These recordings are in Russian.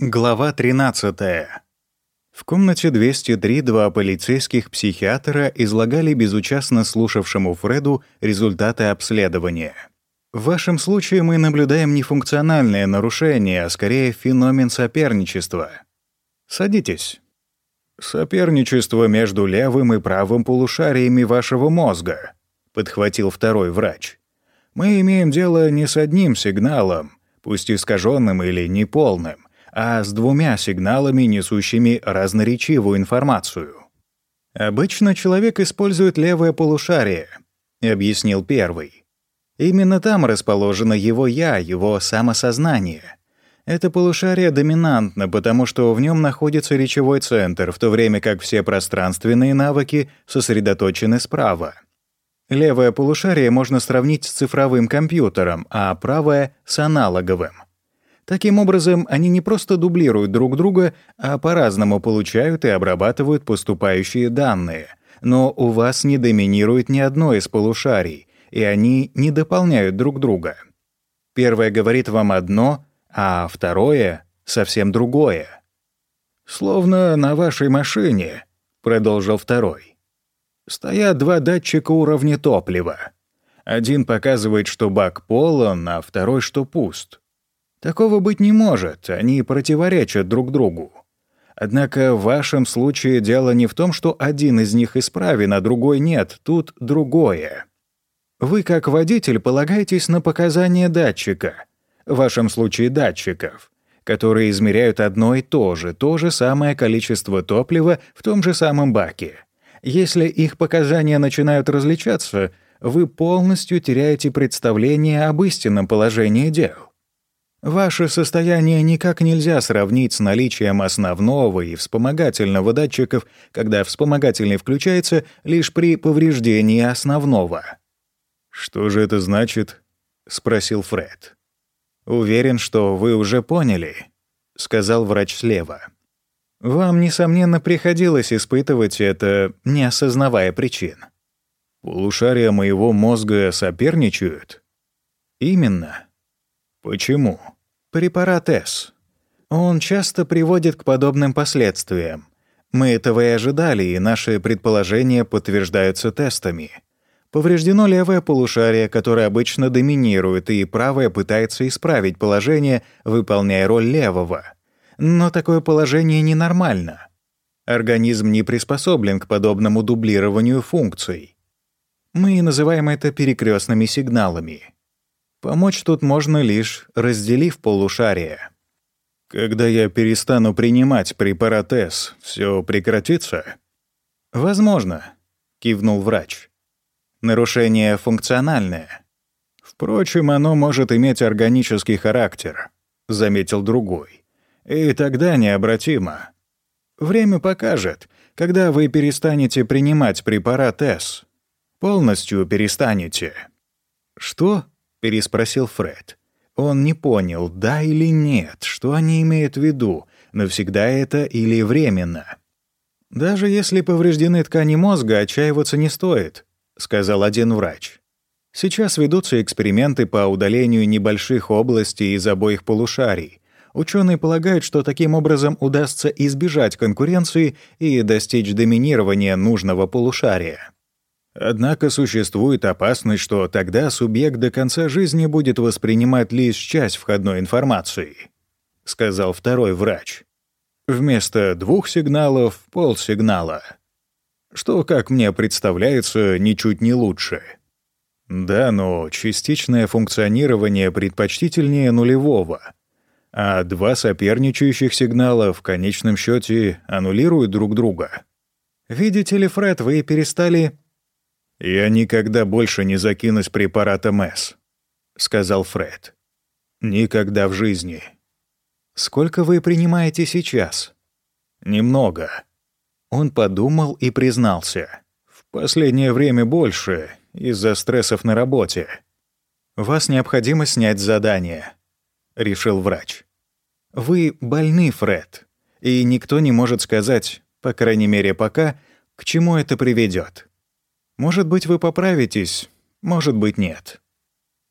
Глава 13. В комнате 203 два полицейских психиатра излагали безучастно слушавшему Фреду результаты обследования. В вашем случае мы наблюдаем не функциональное нарушение, а скорее феномен соперничества. Садитесь. Соперничество между левым и правым полушариями вашего мозга, подхватил второй врач. Мы имеем дело не с одним сигналом, пусть искаженным или неполным, а с двумя сигналами, несущими разноречивую информацию. Обычно человек использует левое полушарие, объяснил первый. Именно там расположено его «я», его самосознание. Это полушарие доминантно, потому что в нем находится речевой центр, в то время как все пространственные навыки сосредоточены справа. Левое полушарие можно сравнить с цифровым компьютером, а правое — с аналоговым. Таким образом, они не просто дублируют друг друга, а по-разному получают и обрабатывают поступающие данные. Но у вас не доминирует ни одно из полушарий, и они не дополняют друг друга. Первое говорит вам одно, а второе — совсем другое. «Словно на вашей машине», — продолжил второй стоят два датчика уровня топлива. Один показывает, что бак полон, а второй, что пуст. Такого быть не может, они противоречат друг другу. Однако в вашем случае дело не в том, что один из них исправен, а другой нет, тут другое. Вы, как водитель, полагаетесь на показания датчика, в вашем случае датчиков, которые измеряют одно и то же, то же самое количество топлива в том же самом баке. Если их показания начинают различаться, вы полностью теряете представление об истинном положении дел. Ваше состояние никак нельзя сравнить с наличием основного и вспомогательного датчиков, когда вспомогательный включается лишь при повреждении основного. «Что же это значит?» — спросил Фред. «Уверен, что вы уже поняли», — сказал врач слева. Вам, несомненно, приходилось испытывать это, не осознавая причин. Полушария моего мозга соперничают? Именно. Почему? Препарат С. Он часто приводит к подобным последствиям. Мы этого и ожидали, и наши предположения подтверждаются тестами. Повреждено левое полушарие, которое обычно доминирует, и правое пытается исправить положение, выполняя роль левого — но такое положение ненормально. Организм не приспособлен к подобному дублированию функций. Мы называем это перекрестными сигналами. Помочь тут можно лишь разделив полушария. Когда я перестану принимать препарат С, все прекратится? Возможно, кивнул врач. Нарушение функциональное. Впрочем, оно может иметь органический характер, заметил другой. И тогда необратимо. Время покажет, когда вы перестанете принимать препарат С. Полностью перестанете. «Что?» — переспросил Фред. Он не понял, да или нет, что они имеют в виду, навсегда это или временно. «Даже если повреждены ткани мозга, отчаиваться не стоит», — сказал один врач. Сейчас ведутся эксперименты по удалению небольших областей из обоих полушарий, Ученые полагают, что таким образом удастся избежать конкуренции и достичь доминирования нужного полушария. Однако существует опасность, что тогда субъект до конца жизни будет воспринимать лишь часть входной информации, сказал второй врач. Вместо двух сигналов — полсигнала. Что, как мне представляется, ничуть не лучше. Да, но частичное функционирование предпочтительнее нулевого — а два соперничающих сигнала в конечном счете аннулируют друг друга. Видите ли, Фред, вы перестали... «Я никогда больше не закинусь препаратом С», — сказал Фред. «Никогда в жизни». «Сколько вы принимаете сейчас?» «Немного». Он подумал и признался. «В последнее время больше, из-за стрессов на работе». «Вас необходимо снять задание», — решил врач. «Вы больны, Фред, и никто не может сказать, по крайней мере пока, к чему это приведет. Может быть, вы поправитесь, может быть, нет.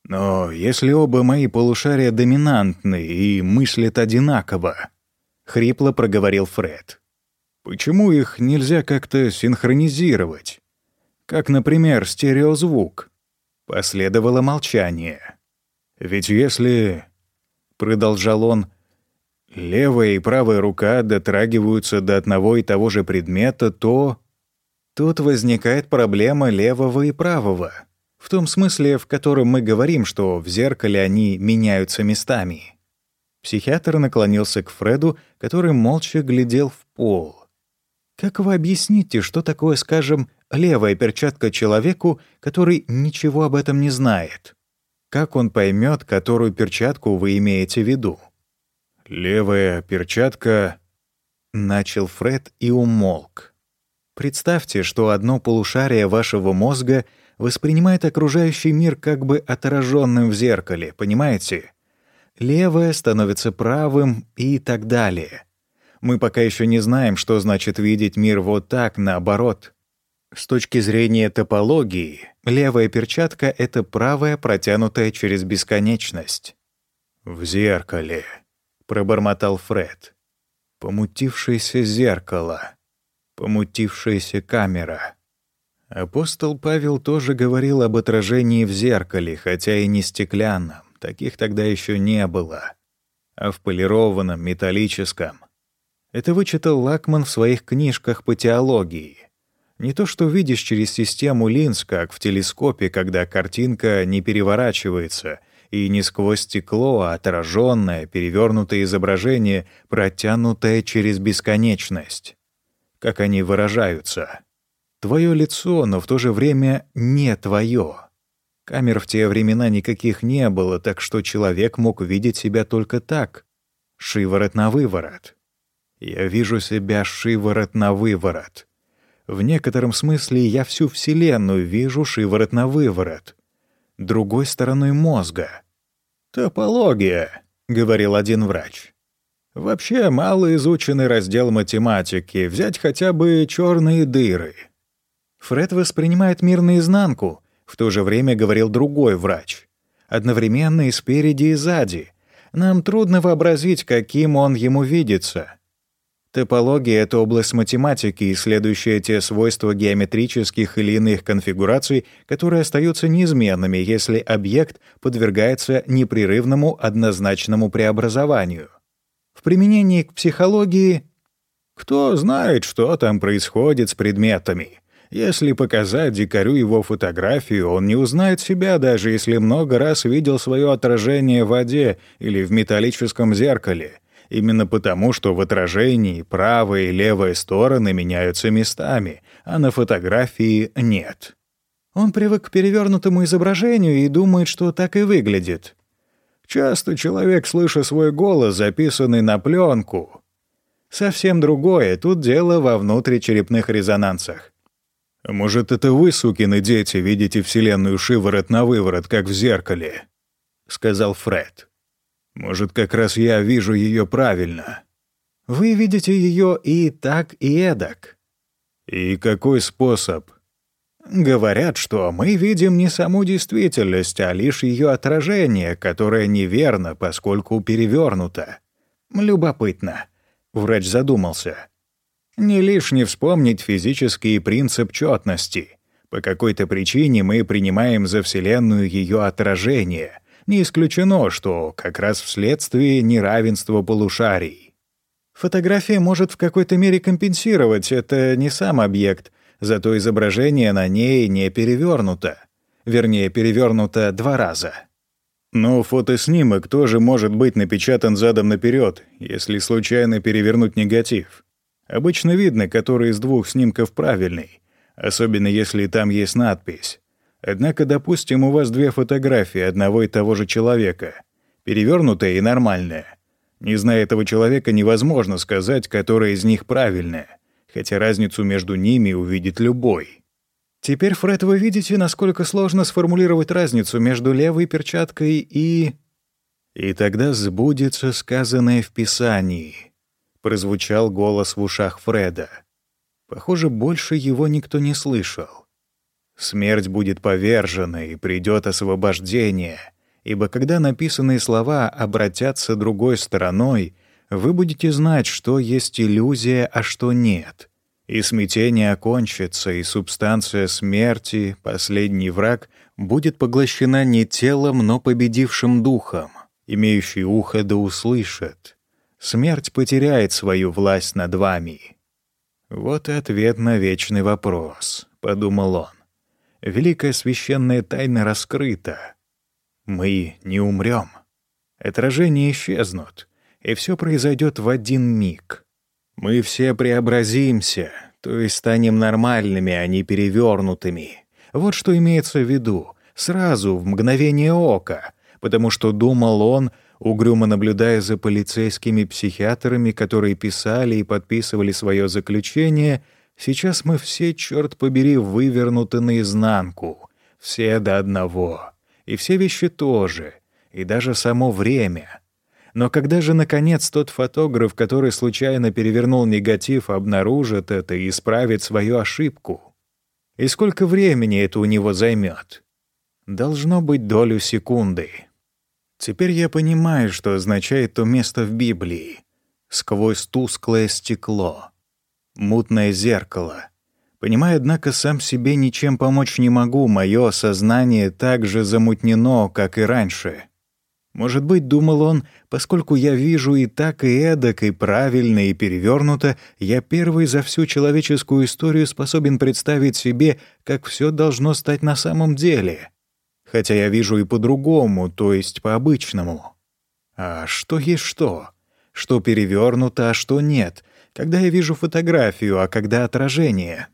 Но если оба мои полушария доминантны и мыслят одинаково, — хрипло проговорил Фред. «Почему их нельзя как-то синхронизировать? Как, например, стереозвук?» Последовало молчание. «Ведь если...» — продолжал он. «Левая и правая рука дотрагиваются до одного и того же предмета, то...» Тут возникает проблема левого и правого. В том смысле, в котором мы говорим, что в зеркале они меняются местами. Психиатр наклонился к Фреду, который молча глядел в пол. Как вы объясните, что такое, скажем, левая перчатка человеку, который ничего об этом не знает? Как он поймет, которую перчатку вы имеете в виду? Левая перчатка... Начал Фред и умолк. Представьте, что одно полушарие вашего мозга воспринимает окружающий мир как бы отраженным в зеркале, понимаете? Левое становится правым и так далее. Мы пока еще не знаем, что значит видеть мир вот так, наоборот. С точки зрения топологии, левая перчатка — это правая, протянутая через бесконечность. «В зеркале», — пробормотал Фред. «Помутившееся зеркало, помутившаяся камера». Апостол Павел тоже говорил об отражении в зеркале, хотя и не стеклянном, таких тогда еще не было, а в полированном, металлическом — это вычитал Лакман в своих книжках по теологии. Не то, что видишь через систему линз, как в телескопе, когда картинка не переворачивается, и не сквозь стекло, а отраженное, перевернутое изображение, протянутое через бесконечность. Как они выражаются. Твое лицо, но в то же время не твое. Камер в те времена никаких не было, так что человек мог видеть себя только так. Шиворот на выворот. Я вижу себя шиворот на выворот. В некотором смысле я всю Вселенную вижу шиворот на выворот. Другой стороной мозга. «Топология», — говорил один врач. «Вообще мало изученный раздел математики. Взять хотя бы черные дыры». Фред воспринимает мир наизнанку, в то же время говорил другой врач. Одновременно и спереди, и сзади. Нам трудно вообразить, каким он ему видится. Топология — это область математики, исследующая те свойства геометрических или иных конфигураций, которые остаются неизменными, если объект подвергается непрерывному однозначному преобразованию. В применении к психологии кто знает, что там происходит с предметами. Если показать дикарю его фотографию, он не узнает себя, даже если много раз видел свое отражение в воде или в металлическом зеркале — Именно потому, что в отражении правая и левая стороны меняются местами, а на фотографии нет. Он привык к перевернутому изображению и думает, что так и выглядит. Часто человек, слыша свой голос, записанный на пленку. Совсем другое, тут дело во внутричерепных резонансах. «Может, это вы, сукины дети, видите Вселенную шиворот на выворот, как в зеркале?» — сказал Фред. Может, как раз я вижу ее правильно. Вы видите ее и так, и эдак. И какой способ? Говорят, что мы видим не саму действительность, а лишь ее отражение, которое неверно, поскольку перевернуто. Любопытно. Врач задумался. Не лишне вспомнить физический принцип четности. По какой-то причине мы принимаем за Вселенную ее отражение — не исключено, что как раз вследствие неравенства полушарий. Фотография может в какой-то мере компенсировать, это не сам объект, зато изображение на ней не перевернуто. Вернее, перевернуто два раза. Но фотоснимок тоже может быть напечатан задом наперед, если случайно перевернуть негатив. Обычно видно, который из двух снимков правильный, особенно если там есть надпись. Однако, допустим, у вас две фотографии одного и того же человека, перевернутая и нормальная. Не зная этого человека, невозможно сказать, которая из них правильная, хотя разницу между ними увидит любой. Теперь, Фред, вы видите, насколько сложно сформулировать разницу между левой перчаткой и... И тогда сбудется сказанное в Писании. Прозвучал голос в ушах Фреда. Похоже, больше его никто не слышал. Смерть будет повержена, и придет освобождение, ибо когда написанные слова обратятся другой стороной, вы будете знать, что есть иллюзия, а что нет. И смятение окончится, и субстанция смерти, последний враг, будет поглощена не телом, но победившим духом. Имеющий ухо да услышит. Смерть потеряет свою власть над вами. Вот и ответ на вечный вопрос, — подумал он. Великая священная тайна раскрыта. Мы не умрем. Отражения исчезнут, и все произойдет в один миг. Мы все преобразимся, то есть станем нормальными, а не перевернутыми. Вот что имеется в виду, сразу, в мгновение ока, потому что думал он, угрюмо наблюдая за полицейскими психиатрами, которые писали и подписывали свое заключение, сейчас мы все, черт побери, вывернуты наизнанку, все до одного, и все вещи тоже, и даже само время. Но когда же, наконец, тот фотограф, который случайно перевернул негатив, обнаружит это и исправит свою ошибку? И сколько времени это у него займет? Должно быть долю секунды. Теперь я понимаю, что означает то место в Библии. Сквозь тусклое стекло. Мутное зеркало. Понимаю, однако, сам себе ничем помочь не могу. Мое сознание так же замутнено, как и раньше. Может быть, думал он, поскольку я вижу и так, и эдак, и правильно, и перевернуто, я первый за всю человеческую историю способен представить себе, как все должно стать на самом деле. Хотя я вижу и по-другому, то есть по-обычному. А что есть что? Что перевернуто, а что нет? Когда я вижу фотографию, а когда отражение?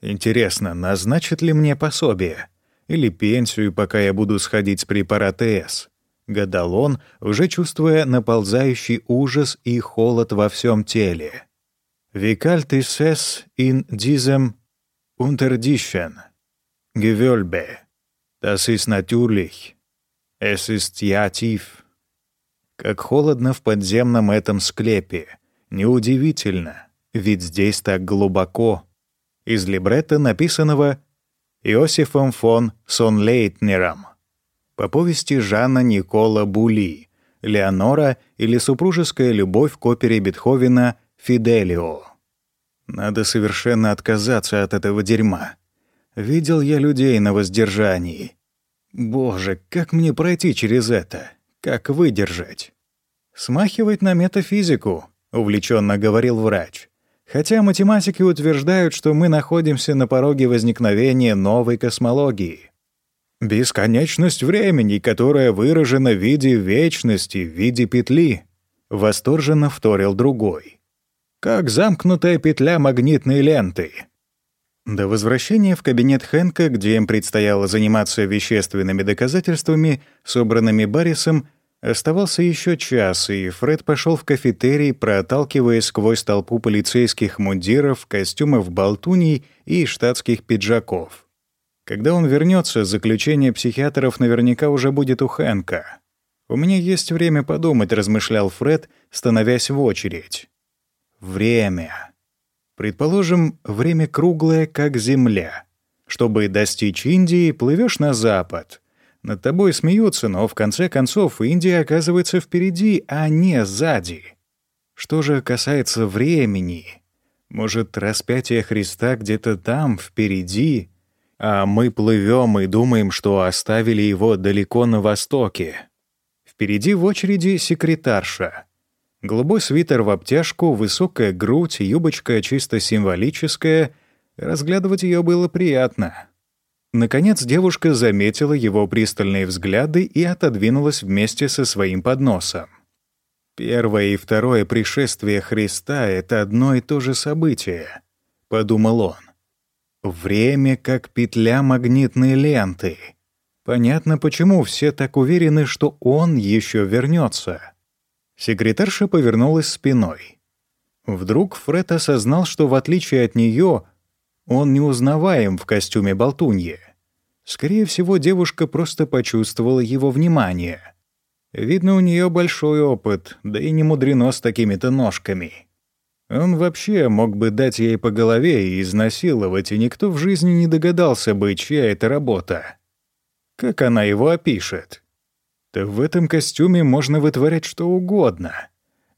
Интересно, назначат ли мне пособие? Или пенсию, пока я буду сходить с препарата С? — гадал он, уже чувствуя наползающий ужас и холод во всем теле. «Wie kalt ist es in diesem Unterdischen? Gewölbe. Das ist natürlich. Es ist ja tief». Как холодно в подземном этом склепе. Неудивительно, ведь здесь так глубоко. Из либретто, написанного Иосифом фон Сонлейтнером по повести Жанна Никола Були «Леонора» или «Супружеская любовь» к опере Бетховена «Фиделио». Надо совершенно отказаться от этого дерьма. Видел я людей на воздержании. Боже, как мне пройти через это? Как выдержать? Смахивать на метафизику, увлеченно говорил врач. Хотя математики утверждают, что мы находимся на пороге возникновения новой космологии. Бесконечность времени, которая выражена в виде вечности, в виде петли. Восторженно вторил другой. Как замкнутая петля магнитной ленты. До возвращения в кабинет Хэнка, где им предстояло заниматься вещественными доказательствами, собранными Баррисом, оставался еще час, и Фред пошел в кафетерий, проталкиваясь сквозь толпу полицейских мундиров, костюмов болтуней и штатских пиджаков. Когда он вернется, заключение психиатров наверняка уже будет у Хэнка. «У меня есть время подумать», — размышлял Фред, становясь в очередь. «Время. Предположим, время круглое, как Земля. Чтобы достичь Индии, плывешь на запад. Над тобой смеются, но в конце концов Индия оказывается впереди, а не сзади. Что же касается времени, может, распятие Христа где-то там, впереди, а мы плывем и думаем, что оставили его далеко на востоке. Впереди в очереди секретарша. Голубой свитер в обтяжку, высокая грудь, юбочка чисто символическая. Разглядывать ее было приятно. Наконец девушка заметила его пристальные взгляды и отодвинулась вместе со своим подносом. «Первое и второе пришествие Христа — это одно и то же событие», — подумал он. Время как петля магнитной ленты. Понятно, почему все так уверены, что он еще вернется. Секретарша повернулась спиной. Вдруг Фред осознал, что в отличие от нее он неузнаваем в костюме болтуньи. Скорее всего, девушка просто почувствовала его внимание. Видно, у нее большой опыт, да и не мудрено с такими-то ножками. Он вообще мог бы дать ей по голове и изнасиловать, и никто в жизни не догадался бы, чья это работа. Как она его опишет? Да в этом костюме можно вытворять что угодно.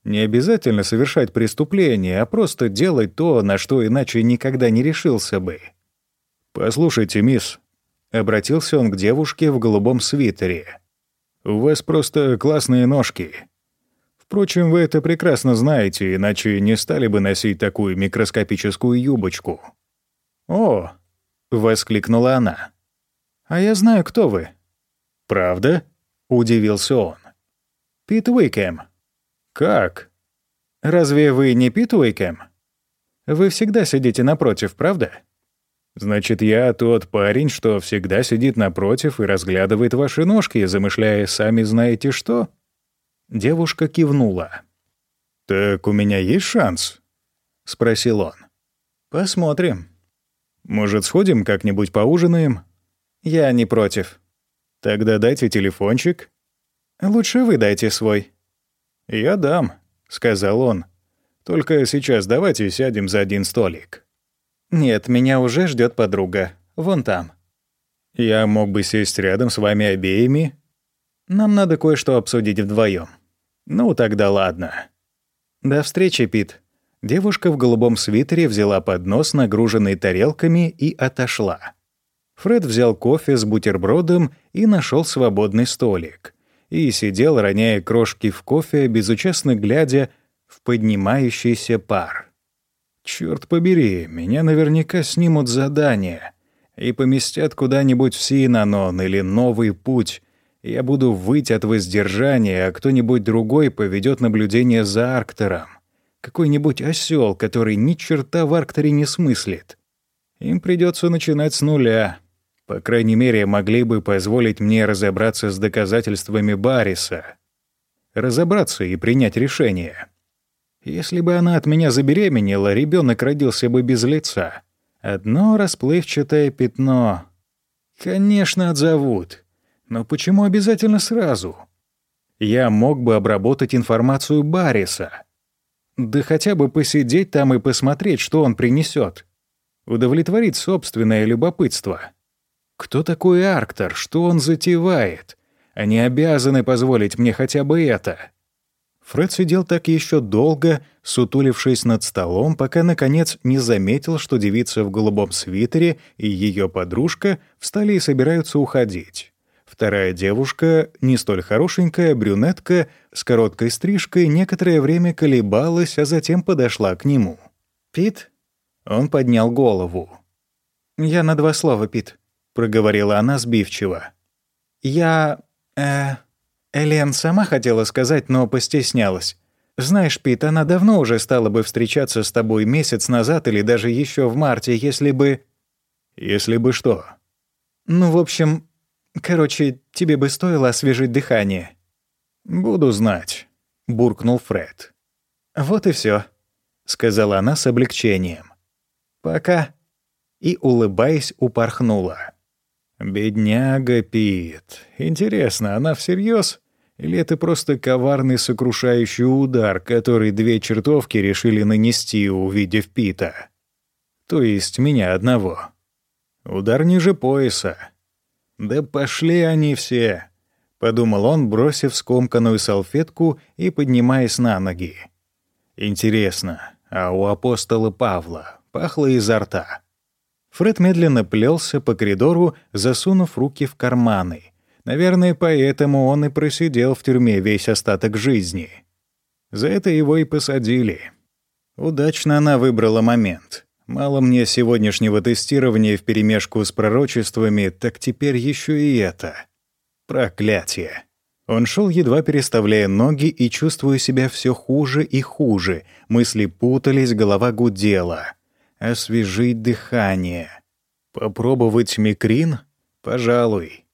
Не обязательно совершать преступление, а просто делать то, на что иначе никогда не решился бы. «Послушайте, мисс», — обратился он к девушке в голубом свитере. «У вас просто классные ножки. Впрочем, вы это прекрасно знаете, иначе не стали бы носить такую микроскопическую юбочку». «О!» — воскликнула она. «А я знаю, кто вы». «Правда?» — удивился он. «Пит Уикэм». «Как? Разве вы не Пит Уикэм? Вы всегда сидите напротив, правда?» «Значит, я тот парень, что всегда сидит напротив и разглядывает ваши ножки, замышляя сами знаете что?» Девушка кивнула. «Так у меня есть шанс?» — спросил он. «Посмотрим. Может, сходим как-нибудь поужинаем?» «Я не против». «Тогда дайте телефончик». «Лучше вы дайте свой». «Я дам», — сказал он. «Только сейчас давайте сядем за один столик». «Нет, меня уже ждет подруга. Вон там». «Я мог бы сесть рядом с вами обеими?» «Нам надо кое-что обсудить вдвоем. «Ну, тогда ладно». «До встречи, Пит». Девушка в голубом свитере взяла поднос, нагруженный тарелками, и отошла. Фред взял кофе с бутербродом и нашел свободный столик. И сидел, роняя крошки в кофе, безучастно глядя в поднимающийся пар. Черт побери, меня наверняка снимут задание и поместят куда-нибудь в Синанон или Новый Путь. Я буду выть от воздержания, а кто-нибудь другой поведет наблюдение за Арктером. Какой-нибудь осел, который ни черта в Арктере не смыслит. Им придется начинать с нуля. По крайней мере, могли бы позволить мне разобраться с доказательствами Барриса. Разобраться и принять решение. Если бы она от меня забеременела, ребенок родился бы без лица. Одно расплывчатое пятно. Конечно, отзовут. Но почему обязательно сразу? Я мог бы обработать информацию Барриса. Да хотя бы посидеть там и посмотреть, что он принесет. Удовлетворить собственное любопытство. Кто такой Арктор? Что он затевает? Они обязаны позволить мне хотя бы это. Фред сидел так еще долго, сутулившись над столом, пока, наконец, не заметил, что девица в голубом свитере и ее подружка встали и собираются уходить. Вторая девушка, не столь хорошенькая, брюнетка, с короткой стрижкой, некоторое время колебалась, а затем подошла к нему. «Пит?» Он поднял голову. «Я на два слова, Пит», — проговорила она сбивчиво. «Я... э... Элен сама хотела сказать, но постеснялась. Знаешь, Пит, она давно уже стала бы встречаться с тобой месяц назад или даже еще в марте, если бы...» «Если бы что?» «Ну, в общем, короче, тебе бы стоило освежить дыхание». «Буду знать», — буркнул Фред. «Вот и все, сказала она с облегчением. «Пока». И, улыбаясь, упорхнула. «Бедняга Пит. Интересно, она всерьез или это просто коварный сокрушающий удар, который две чертовки решили нанести, увидев Пита? То есть меня одного. Удар ниже пояса. Да пошли они все, подумал он, бросив скомканную салфетку и поднимаясь на ноги. Интересно, а у апостола Павла пахло изо рта. Фред медленно плелся по коридору, засунув руки в карманы — Наверное, поэтому он и просидел в тюрьме весь остаток жизни. За это его и посадили. Удачно она выбрала момент. Мало мне сегодняшнего тестирования вперемешку с пророчествами, так теперь еще и это. Проклятие. Он шел, едва переставляя ноги, и чувствуя себя все хуже и хуже. Мысли путались, голова гудела. Освежить дыхание. Попробовать микрин? Пожалуй.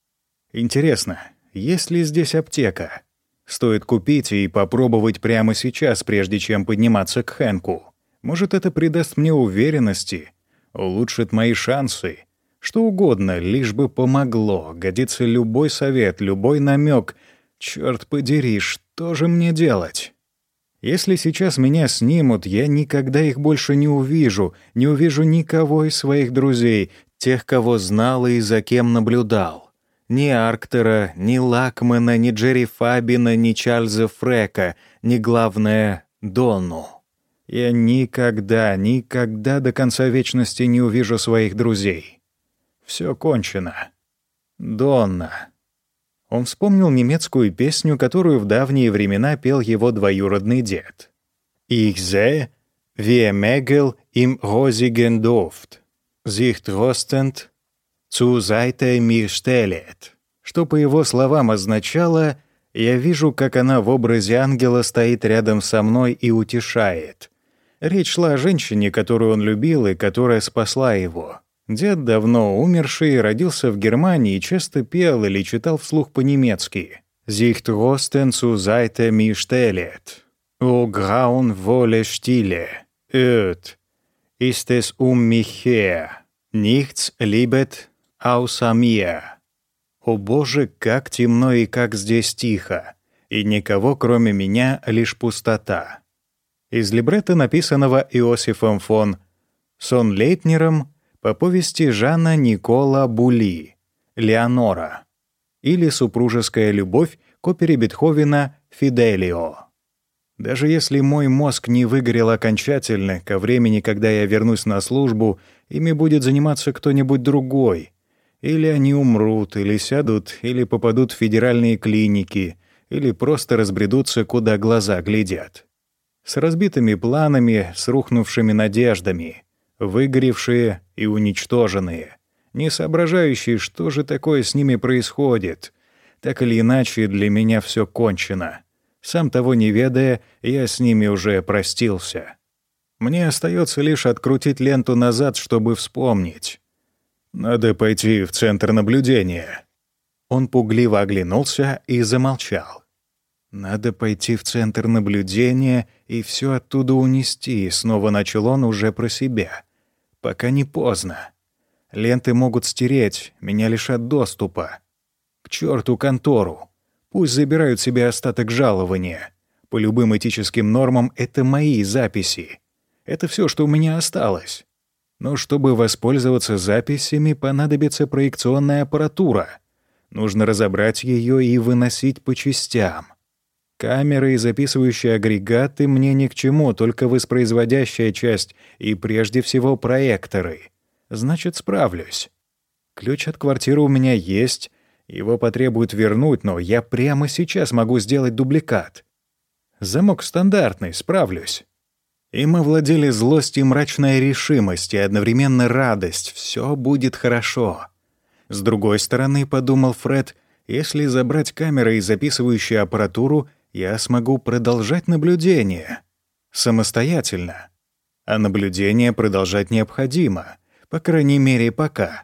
Интересно, есть ли здесь аптека? Стоит купить и попробовать прямо сейчас, прежде чем подниматься к Хэнку. Может, это придаст мне уверенности, улучшит мои шансы. Что угодно, лишь бы помогло. Годится любой совет, любой намек. Черт подери, что же мне делать? Если сейчас меня снимут, я никогда их больше не увижу, не увижу никого из своих друзей, тех, кого знал и за кем наблюдал. Ни Арктера, ни Лакмана, ни Джерри Фабина, ни Чарльза Фрека, не главное — Донну. Я никогда, никогда до конца вечности не увижу своих друзей. Все кончено. Донна. Он вспомнил немецкую песню, которую в давние времена пел его двоюродный дед. «Ich sehe, wie Mägel im rosigen Duft, sich trostend zu Seite mir stellet», что, по его словам, означало «Я вижу, как она в образе ангела стоит рядом со мной и утешает». Речь шла о женщине, которую он любил и которая спасла его. Дед, давно умерший, родился в Германии и часто пел или читал вслух по-немецки. «Sich trosten zu Seite mir stellet. O graun wolle stille. Öd. Ist es um mich her. Nichts liebet außer mir». «О боже, как темно и как здесь тихо! И никого, кроме меня, лишь пустота!» Из либретто, написанного Иосифом фон Сонлейтнером по повести Жана Никола Були «Леонора» или «Супружеская любовь» к опере Бетховена «Фиделио». Даже если мой мозг не выгорел окончательно, ко времени, когда я вернусь на службу, ими будет заниматься кто-нибудь другой. Или они умрут, или сядут, или попадут в федеральные клиники, или просто разбредутся, куда глаза глядят. С разбитыми планами, с рухнувшими надеждами выгоревшие и уничтоженные, не соображающие, что же такое с ними происходит. Так или иначе, для меня все кончено. Сам того не ведая, я с ними уже простился. Мне остается лишь открутить ленту назад, чтобы вспомнить. Надо пойти в центр наблюдения. Он пугливо оглянулся и замолчал. Надо пойти в центр наблюдения и все оттуда унести, снова начал он уже про себя. Пока не поздно. Ленты могут стереть, меня лишат доступа. К черту контору. Пусть забирают себе остаток жалования. По любым этическим нормам это мои записи. Это все, что у меня осталось. Но чтобы воспользоваться записями, понадобится проекционная аппаратура. Нужно разобрать ее и выносить по частям. Камеры и записывающие агрегаты мне ни к чему, только воспроизводящая часть и прежде всего проекторы. Значит, справлюсь. Ключ от квартиры у меня есть, его потребуют вернуть, но я прямо сейчас могу сделать дубликат. Замок стандартный, справлюсь. Им овладели злость и мрачная решимость, и одновременно радость. Все будет хорошо. С другой стороны, подумал Фред, если забрать камеры и записывающую аппаратуру — я смогу продолжать наблюдение самостоятельно. А наблюдение продолжать необходимо, по крайней мере, пока.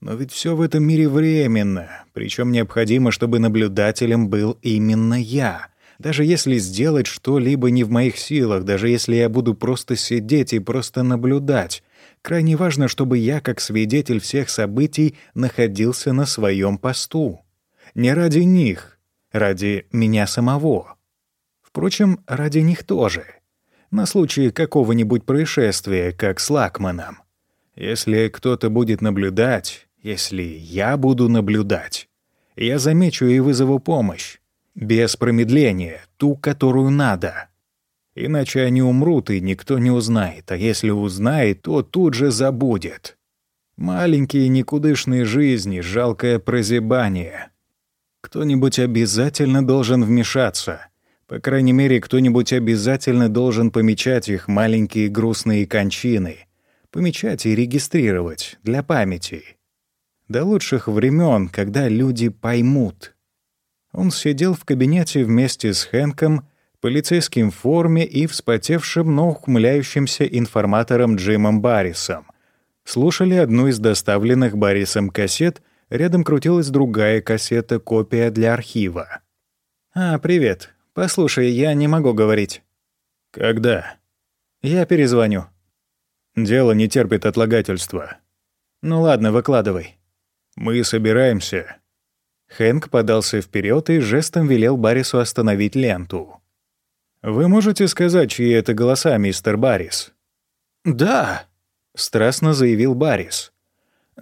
Но ведь все в этом мире временно, причем необходимо, чтобы наблюдателем был именно я. Даже если сделать что-либо не в моих силах, даже если я буду просто сидеть и просто наблюдать, крайне важно, чтобы я, как свидетель всех событий, находился на своем посту. Не ради них, ради меня самого. Впрочем, ради них тоже. На случай какого-нибудь происшествия, как с Лакманом. Если кто-то будет наблюдать, если я буду наблюдать, я замечу и вызову помощь. Без промедления, ту, которую надо. Иначе они умрут, и никто не узнает, а если узнает, то тут же забудет. Маленькие никудышные жизни, жалкое прозябание — кто-нибудь обязательно должен вмешаться. По крайней мере, кто-нибудь обязательно должен помечать их маленькие грустные кончины. Помечать и регистрировать для памяти. До лучших времен, когда люди поймут. Он сидел в кабинете вместе с Хэнком, полицейским в форме и вспотевшим, но ухмыляющимся информатором Джимом Баррисом. Слушали одну из доставленных Баррисом кассет — Рядом крутилась другая кассета, копия для архива. «А, привет. Послушай, я не могу говорить». «Когда?» «Я перезвоню». «Дело не терпит отлагательства». «Ну ладно, выкладывай». «Мы собираемся». Хэнк подался вперед и жестом велел Баррису остановить ленту. «Вы можете сказать, чьи это голоса, мистер Баррис?» «Да», — страстно заявил Баррис.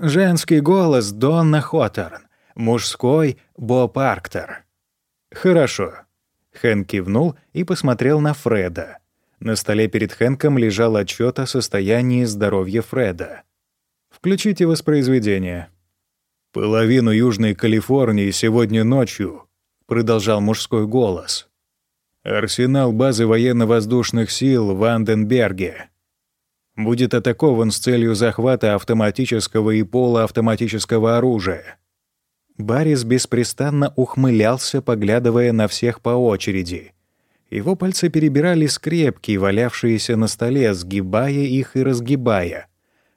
Женский голос — Донна Хоторн, мужской — Боб Арктер. Хорошо. Хэнк кивнул и посмотрел на Фреда. На столе перед Хэнком лежал отчет о состоянии здоровья Фреда. «Включите воспроизведение». «Половину Южной Калифорнии сегодня ночью», — продолжал мужской голос. «Арсенал базы военно-воздушных сил в Анденберге будет атакован с целью захвата автоматического и полуавтоматического оружия. Барис беспрестанно ухмылялся, поглядывая на всех по очереди. Его пальцы перебирали скрепки, валявшиеся на столе, сгибая их и разгибая.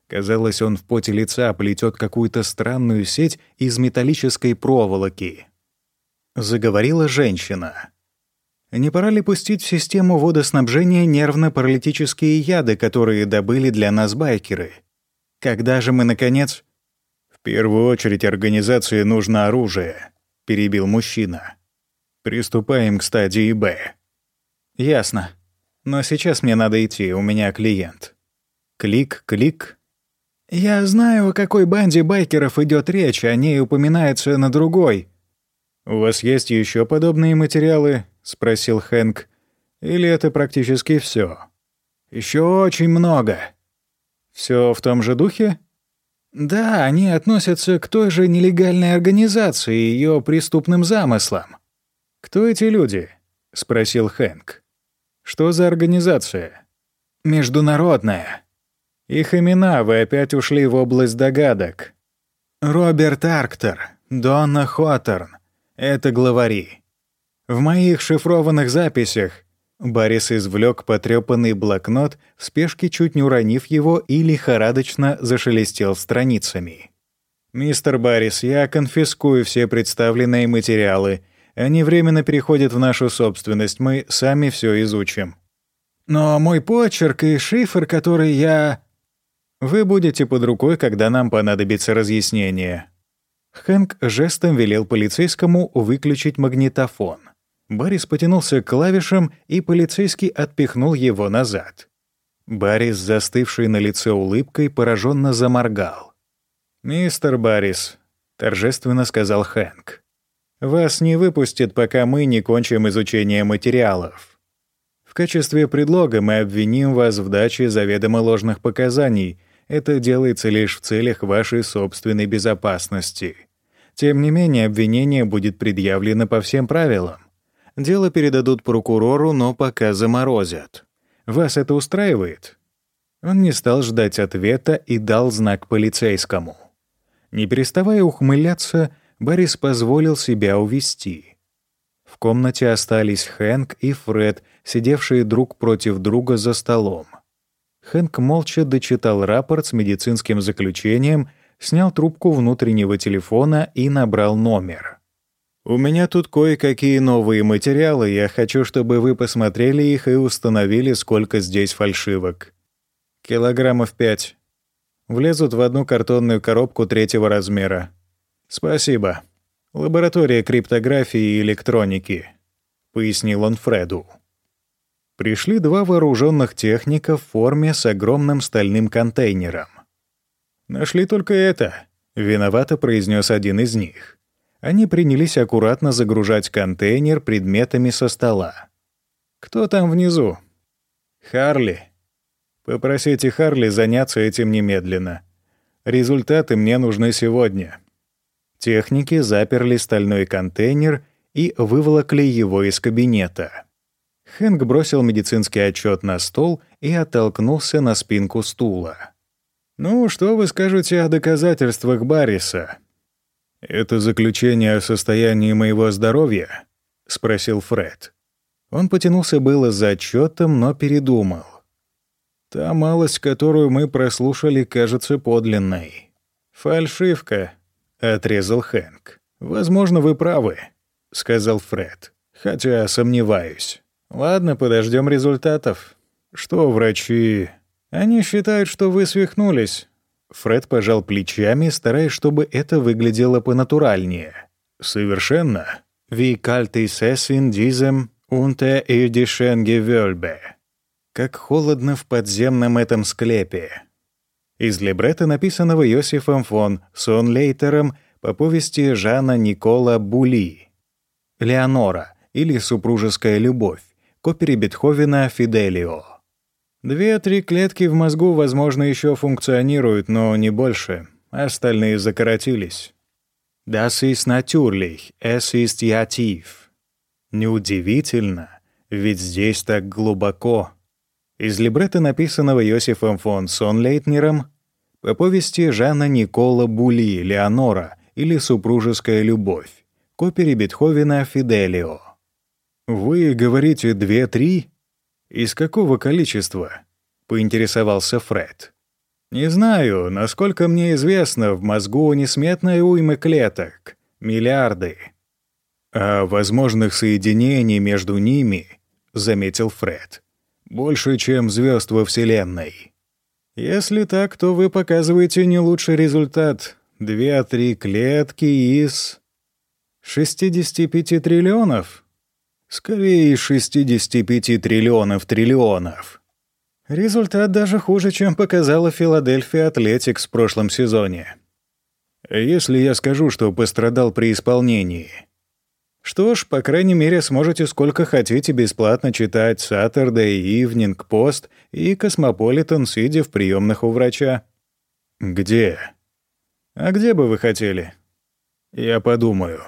Казалось, он в поте лица плетет какую-то странную сеть из металлической проволоки. Заговорила женщина. Не пора ли пустить в систему водоснабжения нервно-паралитические яды, которые добыли для нас байкеры? Когда же мы, наконец... «В первую очередь организации нужно оружие», — перебил мужчина. «Приступаем к стадии «Б». «Ясно. Но сейчас мне надо идти, у меня клиент». Клик, клик. «Я знаю, о какой банде байкеров идет речь, о ней упоминается на другой». «У вас есть еще подобные материалы?» — спросил Хэнк. «Или это практически все? Еще очень много». Все в том же духе?» «Да, они относятся к той же нелегальной организации и ее преступным замыслам». «Кто эти люди?» — спросил Хэнк. «Что за организация?» «Международная». «Их имена, вы опять ушли в область догадок». «Роберт Арктер, Донна Хоторн. Это главари. В моих шифрованных записях Барис извлек потрепанный блокнот, в спешке чуть не уронив его и лихорадочно зашелестел страницами. «Мистер Баррис, я конфискую все представленные материалы. Они временно переходят в нашу собственность, мы сами все изучим». «Но мой почерк и шифр, который я...» «Вы будете под рукой, когда нам понадобится разъяснение». Хэнк жестом велел полицейскому выключить магнитофон. Баррис потянулся к клавишам, и полицейский отпихнул его назад. Баррис, застывший на лице улыбкой, пораженно заморгал. «Мистер Баррис», — торжественно сказал Хэнк, — «вас не выпустят, пока мы не кончим изучение материалов. В качестве предлога мы обвиним вас в даче заведомо ложных показаний. Это делается лишь в целях вашей собственной безопасности. Тем не менее, обвинение будет предъявлено по всем правилам. Дело передадут прокурору, но пока заморозят. Вас это устраивает?» Он не стал ждать ответа и дал знак полицейскому. Не переставая ухмыляться, Борис позволил себя увести. В комнате остались Хэнк и Фред, сидевшие друг против друга за столом. Хэнк молча дочитал рапорт с медицинским заключением, снял трубку внутреннего телефона и набрал номер. У меня тут кое-какие новые материалы, я хочу, чтобы вы посмотрели их и установили, сколько здесь фальшивок. Килограммов пять. Влезут в одну картонную коробку третьего размера. Спасибо. Лаборатория криптографии и электроники, пояснил он Фреду. Пришли два вооруженных техника в форме с огромным стальным контейнером. Нашли только это, виновато произнес один из них. Они принялись аккуратно загружать контейнер предметами со стола. «Кто там внизу?» «Харли». «Попросите Харли заняться этим немедленно. Результаты мне нужны сегодня». Техники заперли стальной контейнер и выволокли его из кабинета. Хэнк бросил медицинский отчет на стол и оттолкнулся на спинку стула. «Ну, что вы скажете о доказательствах Барриса?» «Это заключение о состоянии моего здоровья?» — спросил Фред. Он потянулся было за отчетом, но передумал. «Та малость, которую мы прослушали, кажется подлинной». «Фальшивка», — отрезал Хэнк. «Возможно, вы правы», — сказал Фред. «Хотя сомневаюсь. Ладно, подождем результатов. Что, врачи? Они считают, что вы свихнулись. Фред пожал плечами, стараясь, чтобы это выглядело понатуральнее. «Совершенно. Kalt ist es in diesem unterirdischen Gewölbe?» «Как холодно в подземном этом склепе». Из либретто, написанного Йосифом фон Сонлейтером по повести Жана Никола Були. «Леонора. или «Супружеская любовь» к Бетховена «Фиделио». Две-три клетки в мозгу, возможно, еще функционируют, но не больше. Остальные закоротились. Das ist natürlich, es ist ja tief. Неудивительно, ведь здесь так глубоко. Из либретто, написанного Йосифом фон Сонлейтнером, по повести Жана Никола Були «Леонора» или «Супружеская любовь», к Бетховена «Фиделио». «Вы говорите две-три? Из какого количества?» — поинтересовался Фред. «Не знаю, насколько мне известно, в мозгу несметная уйма клеток, миллиарды». «А возможных соединений между ними», — заметил Фред, — «больше, чем звезд во Вселенной». «Если так, то вы показываете не лучший результат. Две-три клетки из...» «65 триллионов?» «Скорее, 65 триллионов триллионов», Результат даже хуже, чем показала Филадельфия Атлетикс в прошлом сезоне. Если я скажу, что пострадал при исполнении. Что ж, по крайней мере, сможете сколько хотите бесплатно читать Saturday Evening Post и Cosmopolitan, сидя в приемных у врача. Где? А где бы вы хотели? Я подумаю,